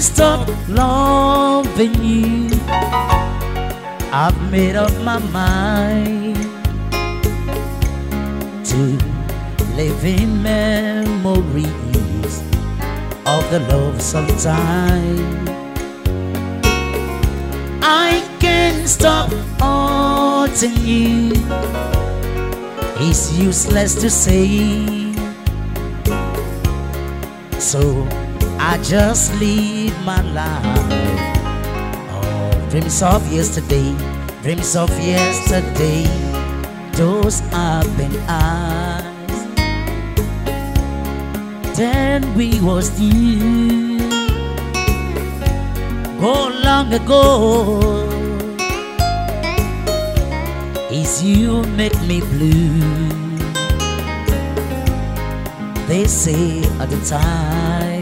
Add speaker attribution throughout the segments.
Speaker 1: stop loving you. I've made up my mind to live in memories of the love sometime. I can't stop haunting you. It's useless to say. So I just live my life. Oh, dreams of yesterday, dreams of yesterday, those open eyes. Then we was new, go long ago. Is you make me blue. They say at the time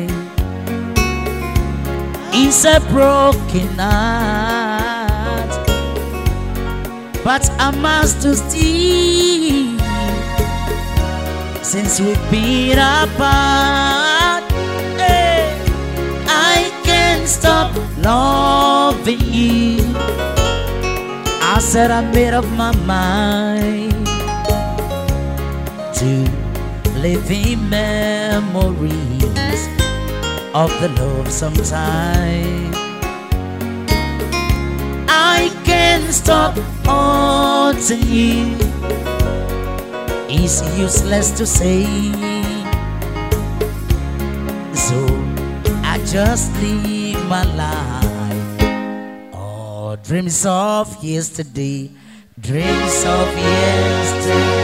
Speaker 1: it's a broken heart, but I must still since we've been apart. Hey, I can't stop loving you. I said I made up my mind to live in memories of the love sometime. I can't stop haunting you. It's useless to say. So I just live my life. Oh, dreams of yesterday, dreams of yesterday.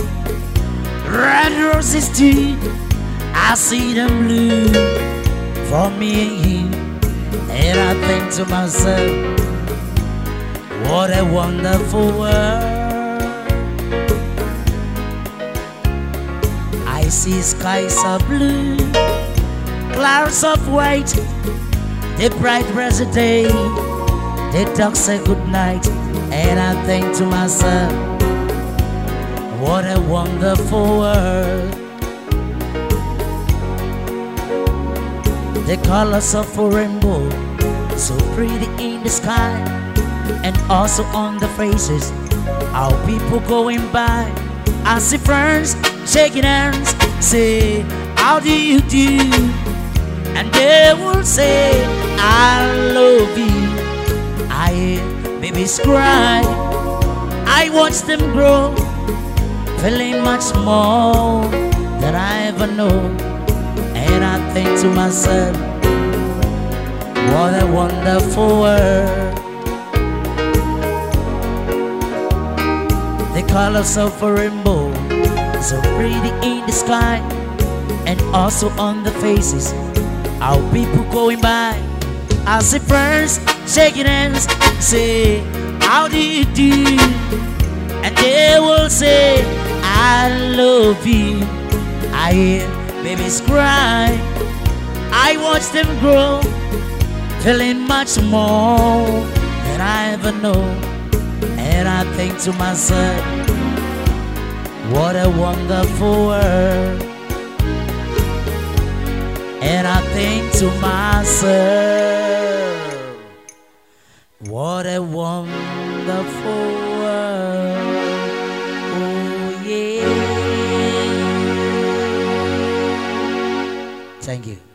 Speaker 1: red roses too. I see them blue for me and you, and I think to myself, what a wonderful world. I see skies of blue, clouds of white, the bright blessed day. The dog say good night, and I think to myself, what a wonderful world. The colors of a rainbow, so pretty in the sky, and also on the faces, how people going by. I see friends shaking hands, say, How do you do? And they will say, I love you. I hear babies cry. I watch them grow, feeling much more than I ever know. And I think to myself, what a wonderful world. The colors of a rainbow, so pretty in the sky, and also on the faces, of people going by. I see friends shaking hands, say, How do you do? And they will say, I love you. I hear babies cry. I watch them grow, feeling much more than I ever know. And I think to myself, what a wonderful world. And I think to myself, what a wonderful world. Thank you.